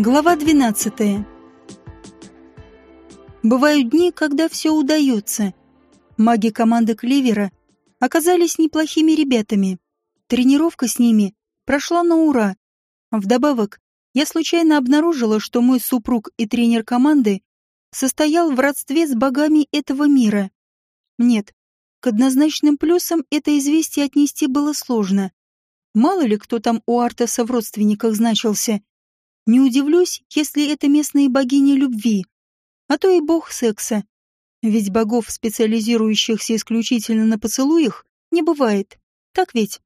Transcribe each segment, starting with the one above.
Глава 12. Бывают дни, когда все удается. Маги команды Кливера оказались неплохими ребятами. Тренировка с ними прошла на ура. Вдобавок, я случайно обнаружила, что мой супруг и тренер команды состоял в родстве с богами этого мира. Нет, к однозначным плюсам это известие отнести было сложно. Мало ли кто там у Артаса в родственниках значился, не удивлюсь, если это местные богини любви, а то и бог секса. Ведь богов, специализирующихся исключительно на поцелуях, не бывает. Так ведь?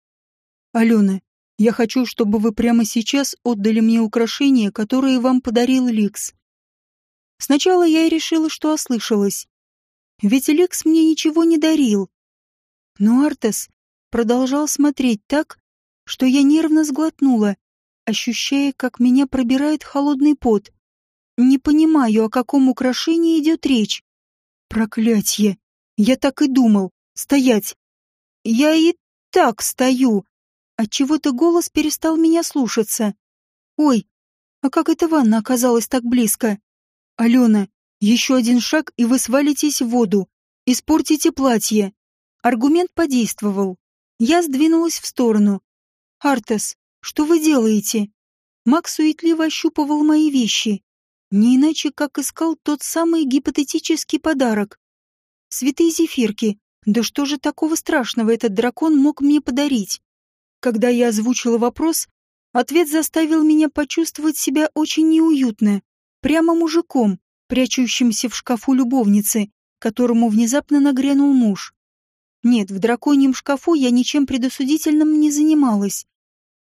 Алена, я хочу, чтобы вы прямо сейчас отдали мне украшения, которые вам подарил Ликс. Сначала я и решила, что ослышалась. Ведь Ликс мне ничего не дарил. Но Артес продолжал смотреть так, что я нервно сглотнула ощущая, как меня пробирает холодный пот. Не понимаю, о каком украшении идет речь. Проклятье! Я так и думал. Стоять! Я и так стою. Отчего-то голос перестал меня слушаться. Ой, а как эта ванна оказалась так близко? Алена, еще один шаг, и вы свалитесь в воду. Испортите платье. Аргумент подействовал. Я сдвинулась в сторону. Артес, что вы делаете?» Макс суетливо ощупывал мои вещи, не иначе как искал тот самый гипотетический подарок. Святые зефирки. Да что же такого страшного этот дракон мог мне подарить? Когда я озвучила вопрос, ответ заставил меня почувствовать себя очень неуютно, прямо мужиком, прячущимся в шкафу любовницы, которому внезапно нагрянул муж. Нет, в драконьем шкафу я ничем предосудительным не занималась.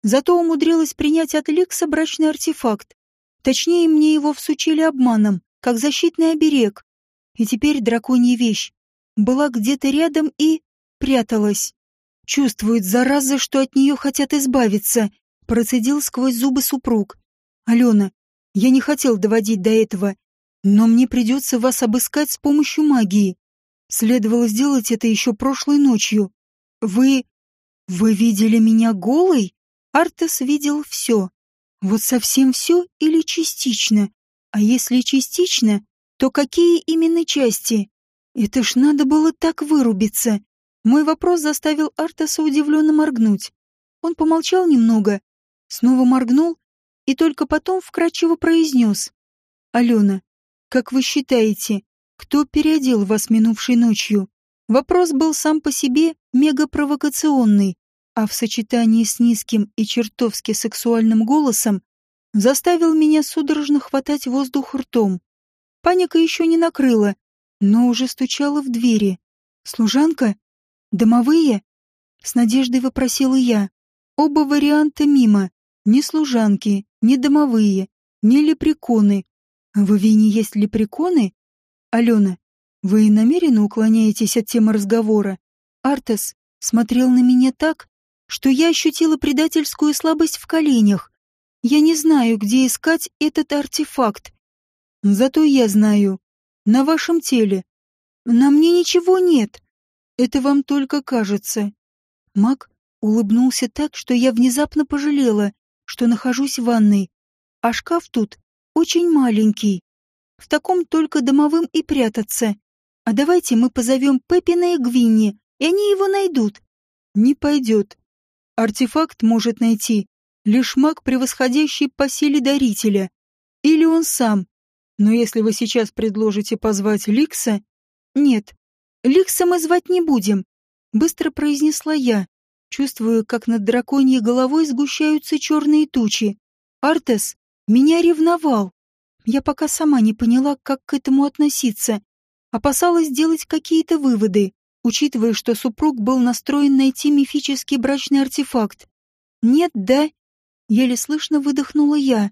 Зато умудрилась принять от Ликса брачный артефакт. Точнее, мне его всучили обманом, как защитный оберег. И теперь драконья вещь была где-то рядом и пряталась. Чувствует, зараза, что от нее хотят избавиться, процедил сквозь зубы супруг. Алена, я не хотел доводить до этого, но мне придется вас обыскать с помощью магии. Следовало сделать это еще прошлой ночью. Вы... вы видели меня голой? Артес видел все. Вот совсем все или частично? А если частично, то какие именно части? Это ж надо было так вырубиться. Мой вопрос заставил Артеса удивленно моргнуть. Он помолчал немного, снова моргнул и только потом вкрадчиво произнес. «Алена, как вы считаете, кто переодел вас минувшей ночью?» Вопрос был сам по себе мегапровокационный а в сочетании с низким и чертовски сексуальным голосом заставил меня судорожно хватать воздух ртом. Паника еще не накрыла, но уже стучала в двери. «Служанка? Домовые?» С надеждой вопросила я. Оба варианта мимо. Ни служанки, ни домовые, ни лепреконы. А в Вине есть лепреконы? Алена, вы намеренно уклоняетесь от темы разговора? Артес смотрел на меня так, что я ощутила предательскую слабость в коленях. Я не знаю, где искать этот артефакт. Зато я знаю. На вашем теле. На мне ничего нет. Это вам только кажется. Мак улыбнулся так, что я внезапно пожалела, что нахожусь в ванной. А шкаф тут очень маленький. В таком только домовым и прятаться. А давайте мы позовем Пеппина и Гвинни, и они его найдут. Не пойдет. Артефакт может найти лишь маг, превосходящий по силе дарителя. Или он сам. Но если вы сейчас предложите позвать Ликса... Нет, Ликса мы звать не будем, быстро произнесла я, чувствуя, как над драконьей головой сгущаются черные тучи. Артес меня ревновал. Я пока сама не поняла, как к этому относиться. Опасалась сделать какие-то выводы учитывая, что супруг был настроен найти мифический брачный артефакт. «Нет, да?» — еле слышно выдохнула я,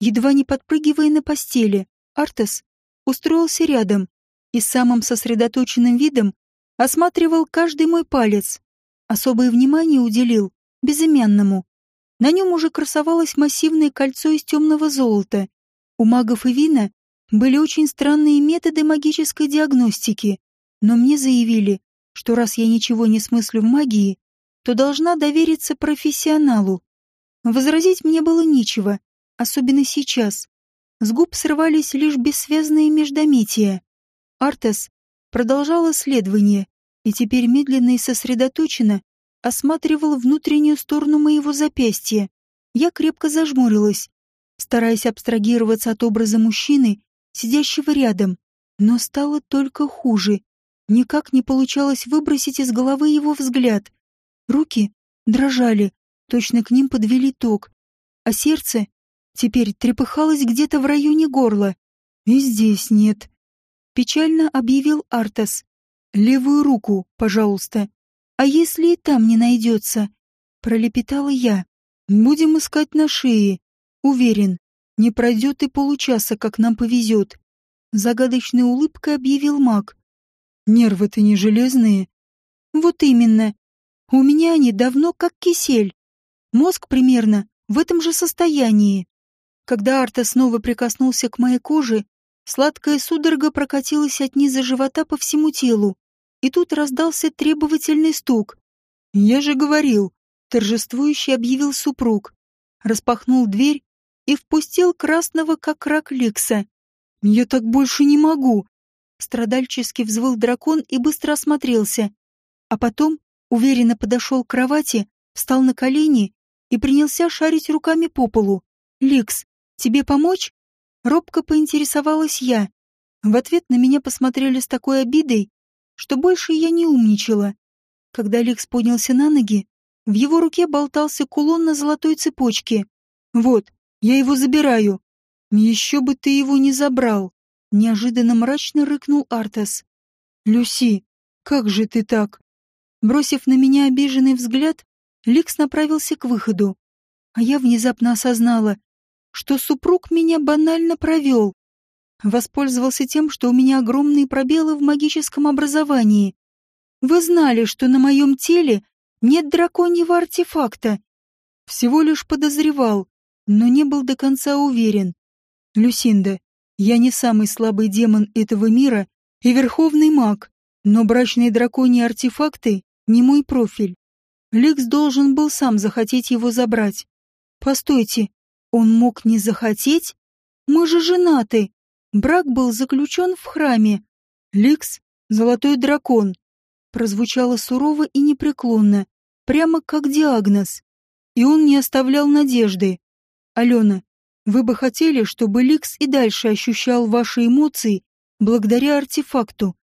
едва не подпрыгивая на постели. Артес устроился рядом и самым сосредоточенным видом осматривал каждый мой палец. Особое внимание уделил безымянному. На нем уже красовалось массивное кольцо из темного золота. У магов и вина были очень странные методы магической диагностики, но мне заявили, что раз я ничего не смыслю в магии, то должна довериться профессионалу. Возразить мне было нечего, особенно сейчас, С губ срывались лишь бессвязные междометия. Артес продолжал исследование и теперь медленно и сосредоточенно осматривал внутреннюю сторону моего запястья. Я крепко зажмурилась, стараясь абстрагироваться от образа мужчины, сидящего рядом, но стало только хуже. Никак не получалось выбросить из головы его взгляд. Руки дрожали, точно к ним подвели ток, а сердце теперь трепыхалось где-то в районе горла. И здесь нет. Печально объявил Артас. «Левую руку, пожалуйста. А если и там не найдется?» Пролепетала я. «Будем искать на шее. Уверен, не пройдет и получаса, как нам повезет. Загадочной улыбкой объявил маг. Нервы-то не железные. Вот именно. У меня они давно как кисель. Мозг примерно в этом же состоянии. Когда Арта снова прикоснулся к моей коже, сладкая судорога прокатилась от низа живота по всему телу. И тут раздался требовательный стук. «Я же говорил», — торжествующе объявил супруг. Распахнул дверь и впустил красного, как рак Лекса. «Я так больше не могу!» Страдальчески взвыл дракон и быстро осмотрелся. А потом уверенно подошел к кровати, встал на колени и принялся шарить руками по полу. «Лекс, тебе помочь?» Робко поинтересовалась я. В ответ на меня посмотрели с такой обидой, что больше я не умничала. Когда Лекс поднялся на ноги, в его руке болтался кулон на золотой цепочке. «Вот, я его забираю. Еще бы ты его не забрал. Неожиданно мрачно рыкнул Артас. Люси, как же ты так? Бросив на меня обиженный взгляд, Ликс направился к выходу. А я внезапно осознала, что супруг меня банально провел. Воспользовался тем, что у меня огромные пробелы в магическом образовании. Вы знали, что на моем теле нет драконьего артефакта. Всего лишь подозревал, но не был до конца уверен. «Люсинда, я не самый слабый демон этого мира и верховный маг, но брачные драконьи артефакты не мой профиль. Лекс должен был сам захотеть его забрать. Постойте, он мог не захотеть? Мы же женаты. Брак был заключен в храме. Лекс — золотой дракон. Прозвучало сурово и непреклонно, прямо как диагноз. И он не оставлял надежды. Алена, вы бы хотели, чтобы Ликс и дальше ощущал ваши эмоции благодаря артефакту.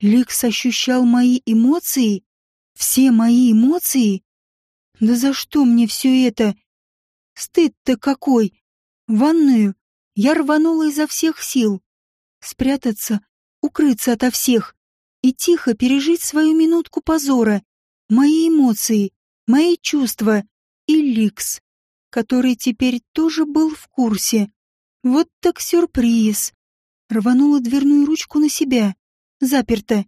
Ликс ощущал мои эмоции? Все мои эмоции? Да за что мне все это? Стыд-то какой! ванную я рванула изо всех сил. Спрятаться, укрыться ото всех и тихо пережить свою минутку позора. Мои эмоции, мои чувства и Ликс который теперь тоже был в курсе. Вот так сюрприз. Рванула дверную ручку на себя. Заперто.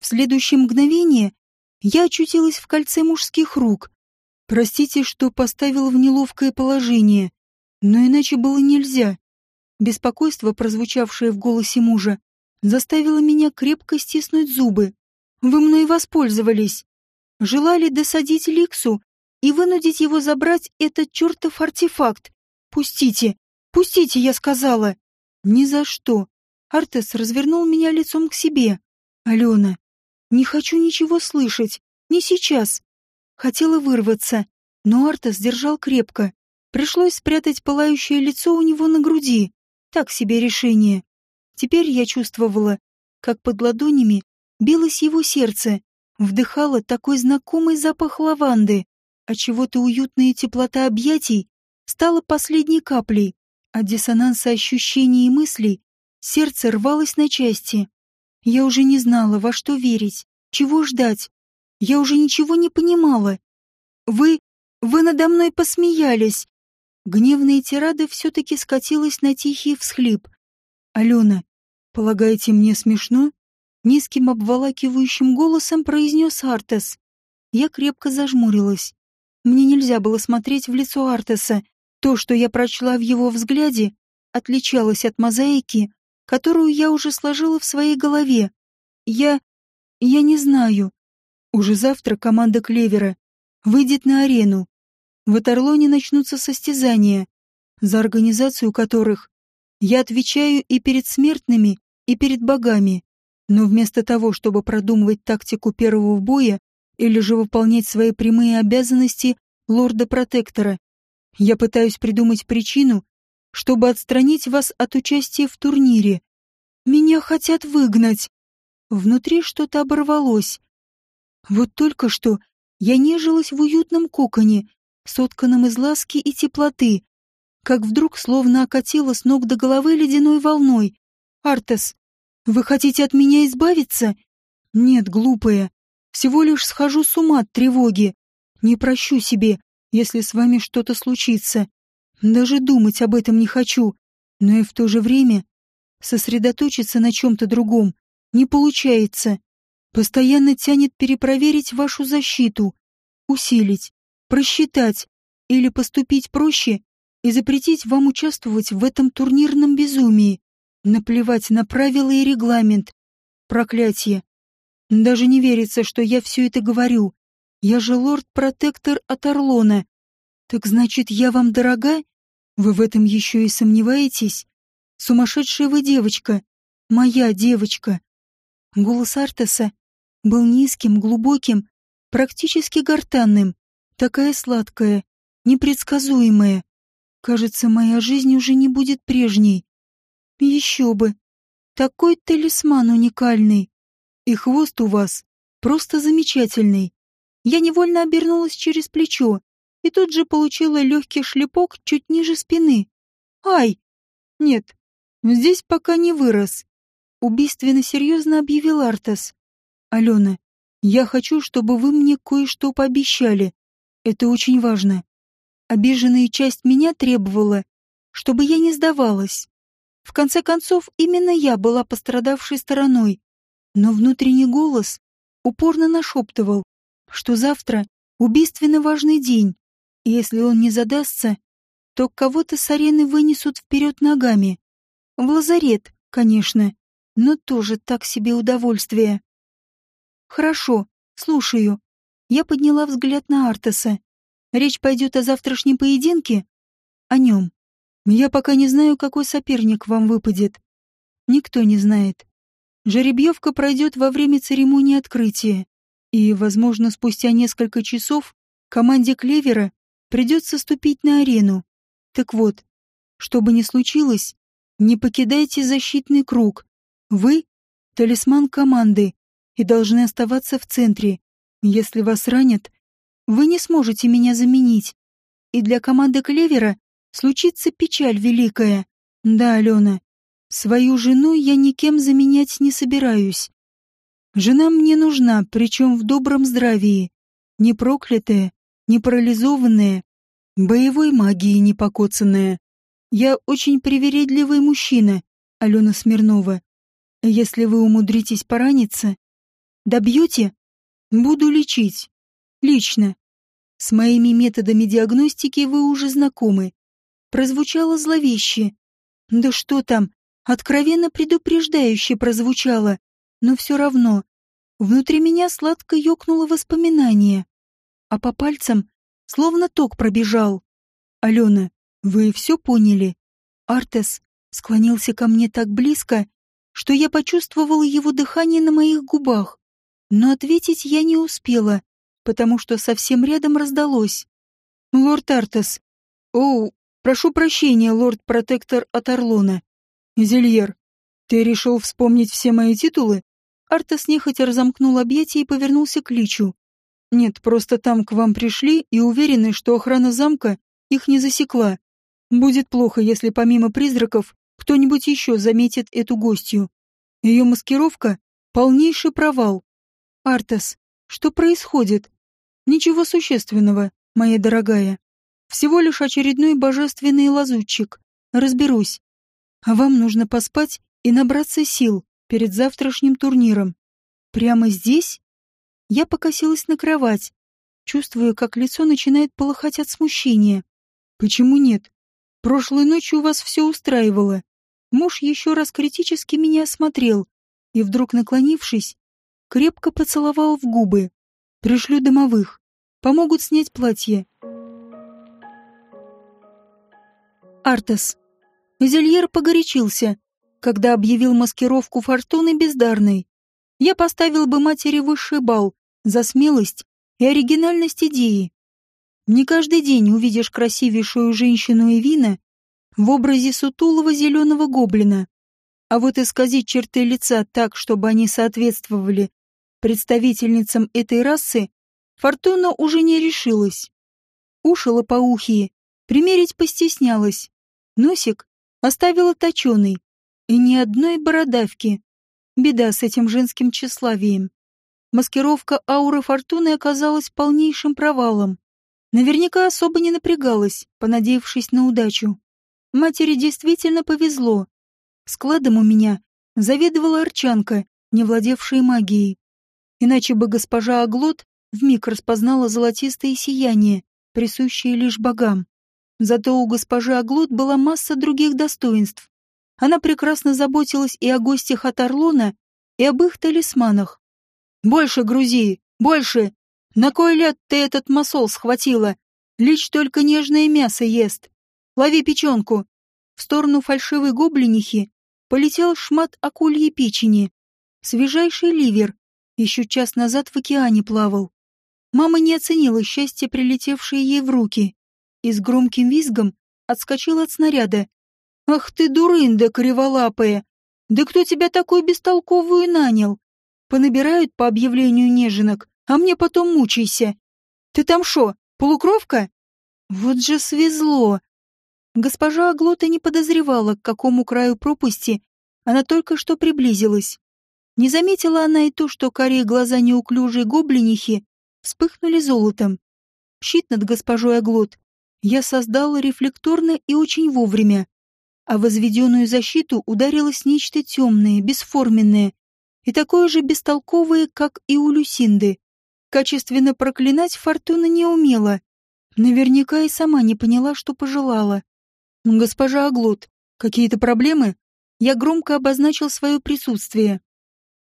В следующее мгновение я очутилась в кольце мужских рук. Простите, что поставила в неловкое положение, но иначе было нельзя. Беспокойство, прозвучавшее в голосе мужа, заставило меня крепко стиснуть зубы. Вы мной воспользовались. Желали досадить Ликсу и вынудить его забрать этот чертов артефакт. Пустите, пустите, я сказала. Ни за что. Артес развернул меня лицом к себе. Алена, не хочу ничего слышать. Не сейчас. Хотела вырваться, но Артес держал крепко. Пришлось спрятать пылающее лицо у него на груди. Так себе решение. Теперь я чувствовала, как под ладонями билось его сердце, вдыхала такой знакомый запах лаванды а чего-то уютная теплота объятий стала последней каплей, а диссонанса ощущений и мыслей сердце рвалось на части. Я уже не знала, во что верить, чего ждать. Я уже ничего не понимала. Вы... вы надо мной посмеялись. Гневная тирада все-таки скатилась на тихий всхлип. «Алена, полагаете, мне смешно?» Низким обволакивающим голосом произнес Артес. Я крепко зажмурилась. Мне нельзя было смотреть в лицо Артеса. То, что я прочла в его взгляде, отличалось от мозаики, которую я уже сложила в своей голове. Я... я не знаю. Уже завтра команда Клевера выйдет на арену. В Этерлоне начнутся состязания, за организацию которых Я отвечаю и перед смертными, и перед богами. Но вместо того, чтобы продумывать тактику первого боя или же выполнять свои прямые обязанности лорда-протектора, я пытаюсь придумать причину, чтобы отстранить вас от участия в турнире. Меня хотят выгнать. Внутри что-то оборвалось. Вот только что я нежилась в уютном коконе, сотканном из ласки и теплоты, как вдруг словно окатило с ног до головы ледяной волной. «Артес, вы хотите от меня избавиться?» «Нет, глупая. Всего лишь схожу с ума от тревоги. Не прощу себе, если с вами что-то случится. Даже думать об этом не хочу. Но и в то же время сосредоточиться на чем-то другом не получается. Постоянно тянет перепроверить вашу защиту, усилить, просчитать или поступить проще и запретить вам участвовать в этом турнирном безумии. Наплевать на правила и регламент. Проклятие. Даже не верится, что я все это говорю. Я же лорд-протектор от Орлона. Так значит, я вам дорога? Вы в этом еще и сомневаетесь? Сумасшедшая вы девочка. Моя девочка. Голос Артеса был низким, глубоким, практически гортанным, такая сладкая, непредсказуемая. Кажется, моя жизнь уже не будет прежней. Еще бы. Такой талисман уникальный. И хвост у вас просто замечательный. Я невольно обернулась через плечо и тут же получила легкий шлепок чуть ниже спины. Ай! Нет, здесь пока не вырос. Убийственно серьезно объявил Артас. Алена, я хочу, чтобы вы мне кое-что пообещали. Это очень важно. Обиженная часть меня требовала, чтобы я не сдавалась. В конце концов, именно я была пострадавшей стороной. Но внутренний голос упорно нашептывал, что завтра убийственно важный день, и если он не задастся, то кого-то с арены вынесут вперед ногами. В лазарет, конечно, но тоже так себе удовольствие. Хорошо, слушаю. Я подняла взгляд на Артаса. Речь пойдет о завтрашнем поединке? О нем. Я пока не знаю, какой соперник вам выпадет. Никто не знает. Жеребьевка пройдет во время церемонии открытия. И, возможно, спустя несколько часов команде Клевера придется ступить на арену. Так вот, что бы ни случилось, не покидайте защитный круг. Вы — талисман команды, и должны оставаться в центре. Если вас ранят, вы не сможете меня заменить. И для команды Клевера случится печаль великая. Да, Алена, свою жену я никем заменять не собираюсь. Жена мне нужна, причем в добром здравии. Не проклятая, не парализованная, боевой магией не покоцанная. Я очень привередливый мужчина, Алена Смирнова. Если вы умудритесь пораниться, Добьете? Буду лечить. Лично. С моими методами диагностики вы уже знакомы. Прозвучало зловеще. Да что там, откровенно предупреждающе прозвучало. Но все равно. Внутри меня сладко ёкнуло воспоминание. А по пальцам словно ток пробежал. Алена, вы все поняли? Артес склонился ко мне так близко, что я почувствовала его дыхание на моих губах. Но ответить я не успела, потому что совсем рядом раздалось. «Лорд Артес. Оу, прошу прощения, лорд-протектор от Орлона. Зельер, ты решил вспомнить все мои титулы?» Артес нехотя разомкнул объятия и повернулся к Личу. «Нет, просто там к вам пришли и уверены, что охрана замка их не засекла. Будет плохо, если помимо призраков кто-нибудь еще заметит эту гостью. Ее маскировка — полнейший провал. Артас, что происходит? Ничего существенного, моя дорогая. Всего лишь очередной божественный лазутчик. Разберусь. А вам нужно поспать и набраться сил перед завтрашним турниром. Прямо здесь? Я покосилась на кровать, чувствуя, как лицо начинает полыхать от смущения. Почему нет? Прошлой ночью вас все устраивало. Муж еще раз критически меня осмотрел и, вдруг наклонившись, крепко поцеловал в губы. Пришлю домовых. Помогут снять платье. Артас. Зельер погорячился, когда объявил маскировку фортуны бездарной. Я поставил бы матери высший бал за смелость и оригинальность идеи. Не каждый день увидишь красивейшую женщину Эвина в образе сутулого зеленого гоблина. А вот исказить черты лица так, чтобы они соответствовали представительницам этой расы, Фортуна уже не решилась. Уши лопоухие, примерить постеснялась. Носик оставила точеный. И ни одной бородавки. Беда с этим женским тщеславием. Маскировка ауры Фортуны оказалась полнейшим провалом. Наверняка особо не напрягалась, понадеявшись на удачу. Матери действительно повезло. Складом у меня заведовала Арчанка, не владевшая магией. Иначе бы госпожа Аглот вмиг распознала золотистое сияние, присущее лишь богам. Зато у госпожи Аглот была масса других достоинств. Она прекрасно заботилась и о гостях от Орлона, и об их талисманах. «Больше грузи! Больше! На кой ляд ты этот масол схватила? Лич только нежное мясо ест. Лови печенку!» В сторону фальшивой гоблинихи полетел шмат акульей печени. Свежайший ливер. Еще час назад в океане плавал. Мама не оценила счастье, прилетевшее ей в руки, и с громким визгом отскочила от снаряда. «Ах ты, дурында криволапая! Да кто тебя такую бестолковую нанял? Понабирают по объявлению неженок, а мне потом мучайся. Ты там шо, полукровка?» Вот же свезло. Госпожа Аглота не подозревала, к какому краю пропасти она только что приблизилась. Не заметила она и то, что карие глаза неуклюжей гоблинихи вспыхнули золотом. Щит над госпожой Аглот я создала рефлекторно и очень вовремя, а возведенную защиту ударилось нечто темное, бесформенное и такое же бестолковое, как и у Люсинды. Качественно проклинать Фортуна не умела. Наверняка и сама не поняла, что пожелала. «Госпожа Аглот, какие-то проблемы?» Я громко обозначил свое присутствие.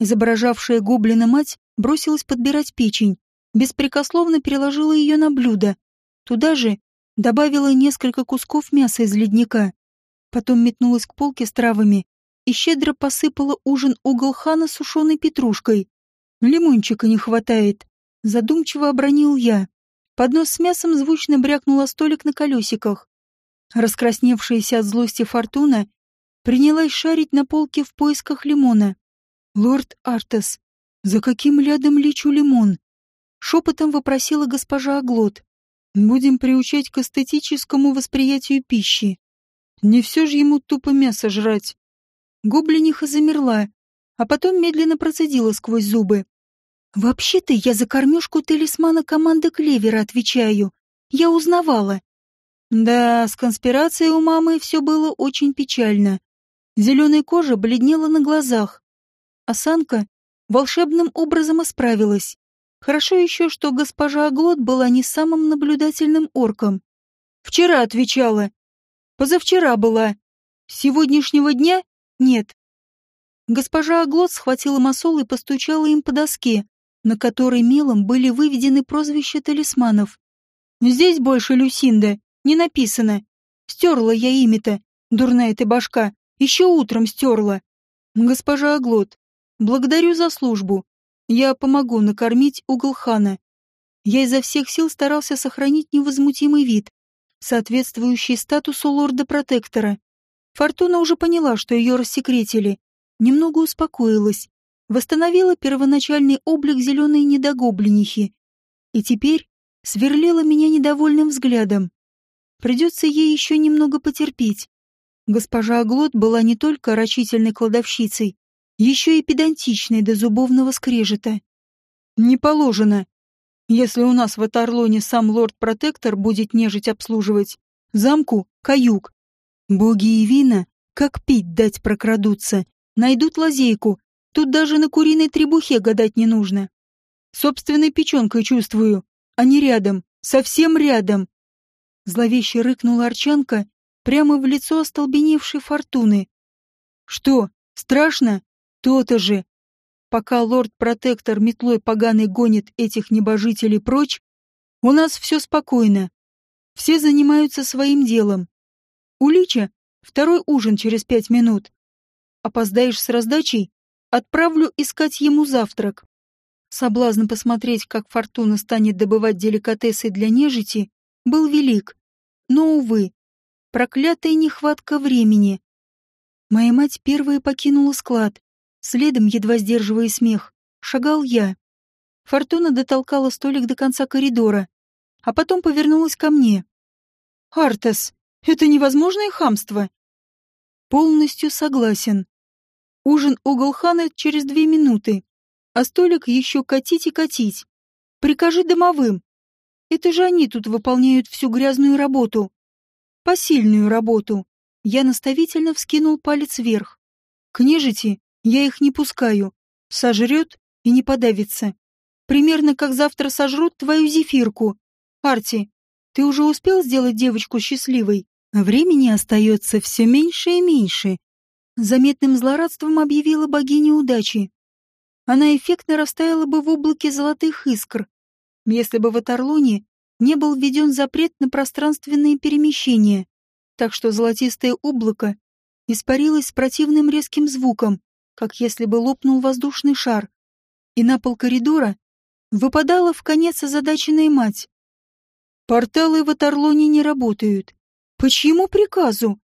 Изображавшая гоблина мать бросилась подбирать печень, беспрекословно переложила ее на блюдо. Туда же добавила несколько кусков мяса из ледника. Потом метнулась к полке с травами и щедро посыпала ужин угол хана сушеной петрушкой. «Лимончика не хватает», — задумчиво обронил я. Поднос с мясом звучно брякнул о столик на колесиках. Раскрасневшаяся от злости фортуна принялась шарить на полке в поисках лимона. «Лорд Артес, за каким лядом лечу лимон?» Шепотом вопросила госпожа Аглот. «Будем приучать к эстетическому восприятию пищи. Не все же ему тупо мясо жрать». Гоблиниха замерла, а потом медленно процедила сквозь зубы. «Вообще-то я за кормежку талисмана команды Клевера отвечаю. Я узнавала». Да, с конспирацией у мамы все было очень печально. Зеленая кожа бледнела на глазах. Осанка волшебным образом исправилась. Хорошо еще, что госпожа Аглот была не самым наблюдательным орком. Вчера отвечала. Позавчера была. Сегодняшнего дня нет. Госпожа Аглот схватила масол и постучала им по доске, на которой мелом были выведены прозвища талисманов. Здесь больше Люсинда, не написано. Стерла я имя-то, дурная ты башка, еще утром стерла. Госпожа Аглот, благодарю за службу. Я помогу накормить угол хана. Я изо всех сил старался сохранить невозмутимый вид, соответствующий статусу лорда-протектора. Фортуна уже поняла, что ее рассекретили. Немного успокоилась, восстановила первоначальный облик зеленой недогобленихи и теперь сверлила меня недовольным взглядом. Придется ей еще немного потерпеть. Госпожа Аглот была не только рачительной кладовщицей, еще и педантичный до зубовного скрежета. Не положено. Если у нас в Атарлоне сам лорд-протектор будет нежить обслуживать, замку — каюк. Боги и вина, как пить дать прокрадутся, найдут лазейку, тут даже на куриной требухе гадать не нужно. Собственной печенкой чувствую, а не рядом, совсем рядом. Зловеще рыкнула Арчанка прямо в лицо остолбеневшей фортуны. Что, страшно? То-то же. Пока лорд-протектор метлой поганый гонит этих небожителей прочь, у нас все спокойно. Все занимаются своим делом. У Лича Второй ужин через пять минут. Опоздаешь с раздачей? Отправлю искать ему завтрак. Соблазн посмотреть, как Фортуна станет добывать деликатесы для нежити, был велик. Но, увы, проклятая нехватка времени. Моя мать первая покинула склад. Следом, едва сдерживая смех, шагал я. Фортуна дотолкала столик до конца коридора, а потом повернулась ко мне. «Артас, это невозможное хамство!» «Полностью согласен. Ужин у Голхана через две минуты а столик еще катить и катить. Прикажи домовым. Это же они тут выполняют всю грязную работу. Посильную работу. Я наставительно вскинул палец вверх. К нежити я их не пускаю. Сожрет и не подавится. Примерно как завтра сожрут твою зефирку. Арти, ты уже успел сделать девочку счастливой? Времени остается все меньше и меньше. Заметным злорадством объявила богиня удачи она эффектно растаяла бы в облаке золотых искр, если бы в Атарлоне не был введен запрет на пространственные перемещения, так что золотистое облако испарилось с противным резким звуком, как если бы лопнул воздушный шар, и на пол коридора выпадала в конец озадаченная мать. Порталы в Атарлоне не работают. По чьему приказу?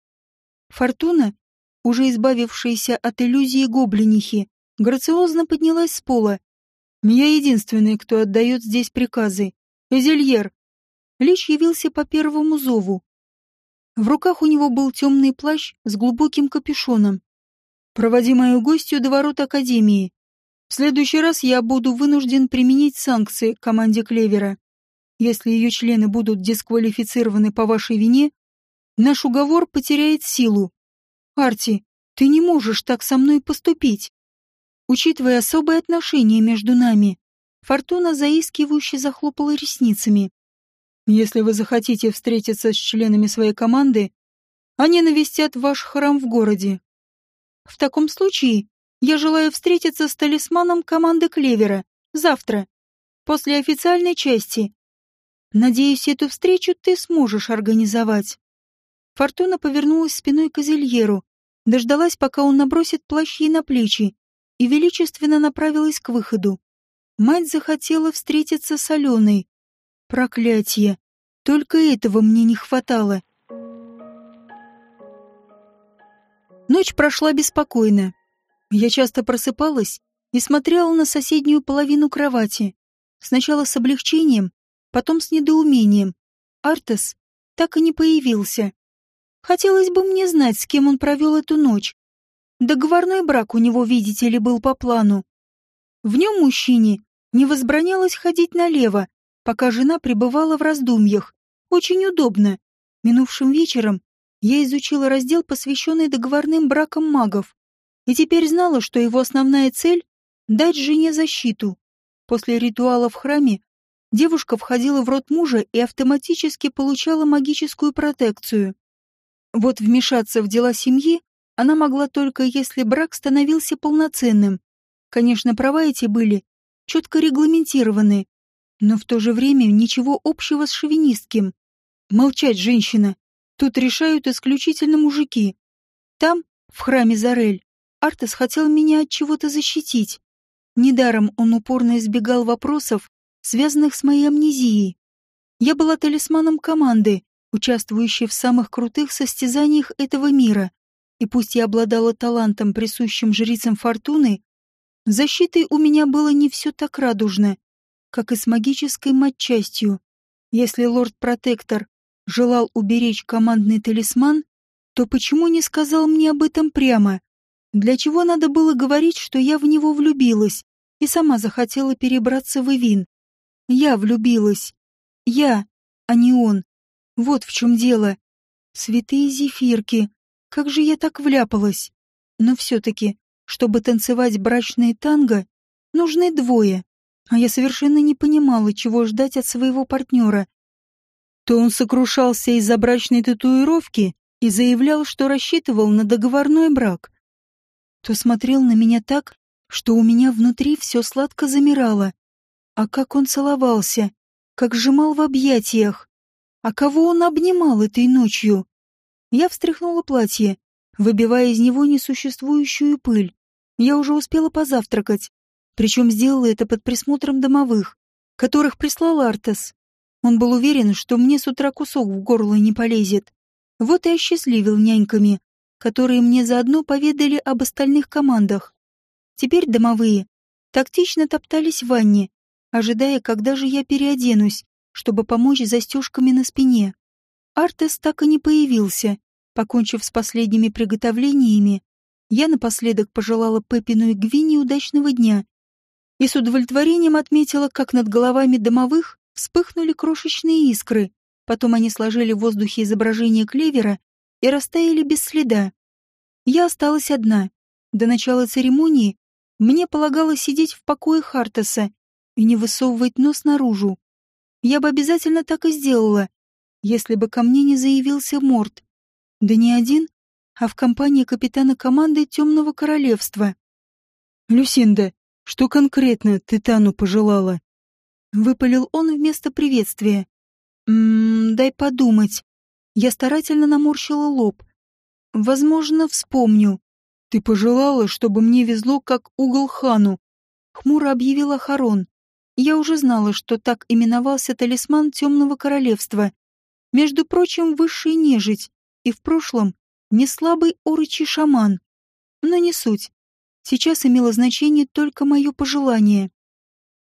Фортуна, уже избавившаяся от иллюзии гоблинихи, грациозно поднялась с пола. «Я единственный, кто отдает здесь приказы. Эзельер». Лич явился по первому зову. В руках у него был темный плащ с глубоким капюшоном. «Проводи мою гостью до ворот Академии. В следующий раз я буду вынужден применить санкции команде Клевера. Если ее члены будут дисквалифицированы по вашей вине, наш уговор потеряет силу. Арти, ты не можешь так со мной поступить. Учитывая особые отношения между нами, Фортуна заискивающе захлопала ресницами. «Если вы захотите встретиться с членами своей команды, они навестят ваш храм в городе. В таком случае я желаю встретиться с талисманом команды Клевера завтра, после официальной части. Надеюсь, эту встречу ты сможешь организовать». Фортуна повернулась спиной к Азельеру, дождалась, пока он набросит плащ ей на плечи, и величественно направилась к выходу. Мать захотела встретиться с Аленой. Проклятье! Только этого мне не хватало. Ночь прошла беспокойно. Я часто просыпалась и смотрела на соседнюю половину кровати. Сначала с облегчением, потом с недоумением. Артес так и не появился. Хотелось бы мне знать, с кем он провел эту ночь. Договорной брак у него, видите ли, был по плану. В нем мужчине не возбранялось ходить налево, пока жена пребывала в раздумьях. Очень удобно. Минувшим вечером я изучила раздел, посвященный договорным бракам магов, и теперь знала, что его основная цель — дать жене защиту. После ритуала в храме девушка входила в рот мужа и автоматически получала магическую протекцию. Вот вмешаться в дела семьи она могла только, если брак становился полноценным. Конечно, права эти были четко регламентированы, но в то же время ничего общего с шовинистским. Молчать, женщина. Тут решают исключительно мужики. Там, в храме Зарель, Артес хотел меня от чего-то защитить. Недаром он упорно избегал вопросов, связанных с моей амнезией. Я была талисманом команды, участвующей в самых крутых состязаниях этого мира. И пусть я обладала талантом, присущим жрицам фортуны, защитой у меня было не все так радужно, как и с магической матчастью. Если лорд-протектор желал уберечь командный талисман, то почему не сказал мне об этом прямо? Для чего надо было говорить, что я в него влюбилась и сама захотела перебраться в Эвин? Я влюбилась. Я, а не он. Вот в чем дело. Святые зефирки. Как же я так вляпалась? Но все-таки, чтобы танцевать брачные танго, нужны двое. А я совершенно не понимала, чего ждать от своего партнера. То он сокрушался из-за брачной татуировки и заявлял, что рассчитывал на договорной брак. То смотрел на меня так, что у меня внутри все сладко замирало. А как он целовался, как сжимал в объятиях. А кого он обнимал этой ночью? Я встряхнула платье, выбивая из него несуществующую пыль. Я уже успела позавтракать, причем сделала это под присмотром домовых, которых прислал Артес. Он был уверен, что мне с утра кусок в горло не полезет. Вот и осчастливил няньками, которые мне заодно поведали об остальных командах. Теперь домовые тактично топтались в ванне, ожидая, когда же я переоденусь, чтобы помочь застежками на спине. Артес так и не появился. Покончив с последними приготовлениями, я напоследок пожелала Пеппину и Гвине удачного дня и с удовлетворением отметила, как над головами домовых вспыхнули крошечные искры, потом они сложили в воздухе изображение клевера и растаяли без следа. Я осталась одна. До начала церемонии мне полагалось сидеть в покое Хартаса и не высовывать нос наружу. Я бы обязательно так и сделала, если бы ко мне не заявился Морт. Да не один, а в компании капитана команды Темного Королевства. «Люсинда, что конкретно ты Тану пожелала?» Выпалил он вместо приветствия. «Ммм, дай подумать». Я старательно наморщила лоб. «Возможно, вспомню». «Ты пожелала, чтобы мне везло, как угол хану», — хмуро объявила Харон. Я уже знала, что так именовался талисман Темного Королевства. Между прочим, высший нежить, и в прошлом не слабый орочий шаман. Но не суть. Сейчас имело значение только мое пожелание.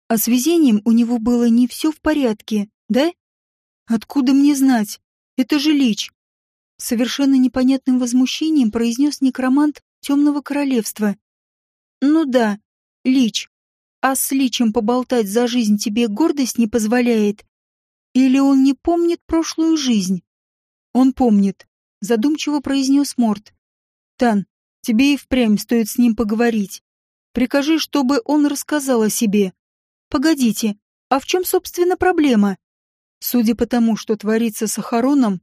А с везением у него было не все в порядке, да? Откуда мне знать? Это же Лич. Совершенно непонятным возмущением произнес некромант Темного Королевства. Ну да, Лич. А с Личем поболтать за жизнь тебе гордость не позволяет? Или он не помнит прошлую жизнь? Он помнит задумчиво произнес Морт. Тан, тебе и впрямь стоит с ним поговорить. Прикажи, чтобы он рассказал о себе. Погодите, а в чем, собственно, проблема? Судя по тому, что творится с Ахароном,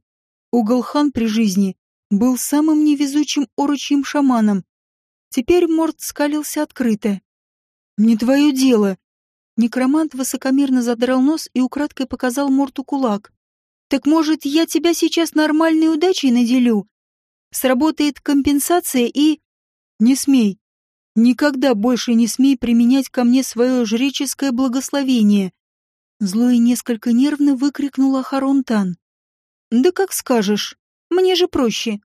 Уголхан при жизни был самым невезучим орочьим шаманом. Теперь Морт скалился открыто. «Не твое дело!» Некромант высокомерно задрал нос и украдкой показал Морту кулак. Так может, я тебя сейчас нормальной удачей наделю? Сработает компенсация и... Не смей. Никогда больше не смей применять ко мне свое жреческое благословение. Зло и несколько нервно выкрикнула Харонтан. Да как скажешь. Мне же проще.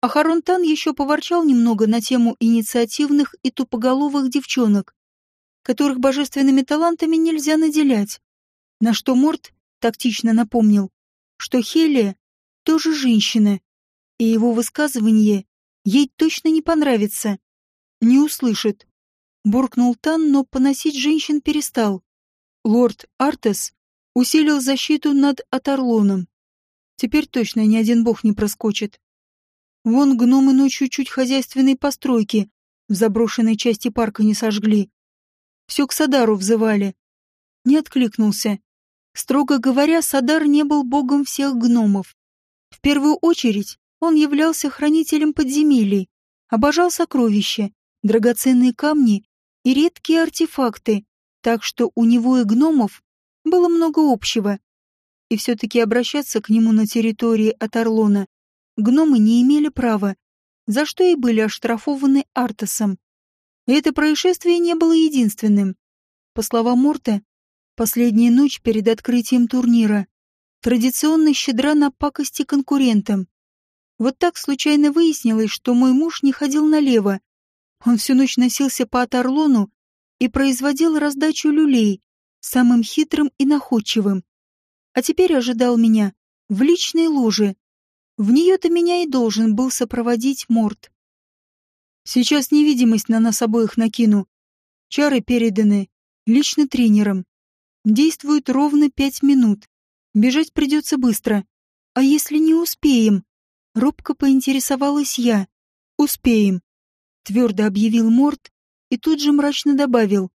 А Харонтан еще поворчал немного на тему инициативных и тупоголовых девчонок, которых божественными талантами нельзя наделять. На что Морт тактично напомнил, что Хелия тоже женщина, и его высказывание ей точно не понравится. Не услышит. Буркнул Тан, но поносить женщин перестал. Лорд Артес усилил защиту над Атарлоном. Теперь точно ни один бог не проскочит. Вон гномы ночью чуть хозяйственной постройки в заброшенной части парка не сожгли. Все к Садару взывали. Не откликнулся. Строго говоря, Садар не был богом всех гномов. В первую очередь он являлся хранителем подземелий, обожал сокровища, драгоценные камни и редкие артефакты, так что у него и гномов было много общего. И все-таки обращаться к нему на территории Атарлона гномы не имели права, за что и были оштрафованы Артасом. И это происшествие не было единственным. По словам Морта, Последняя ночь перед открытием турнира традиционно щедра на пакости конкурентам. Вот так случайно выяснилось, что мой муж не ходил налево. Он всю ночь носился по Атарлону и производил раздачу люлей, самым хитрым и находчивым. А теперь ожидал меня в личной ложе. В нее-то меня и должен был сопроводить Морт. Сейчас невидимость на нас обоих накину. Чары переданы лично тренером. Действует ровно пять минут. Бежать придется быстро. А если не успеем? Робко поинтересовалась я. Успеем. Твердо объявил Морт и тут же мрачно добавил.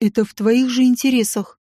Это в твоих же интересах.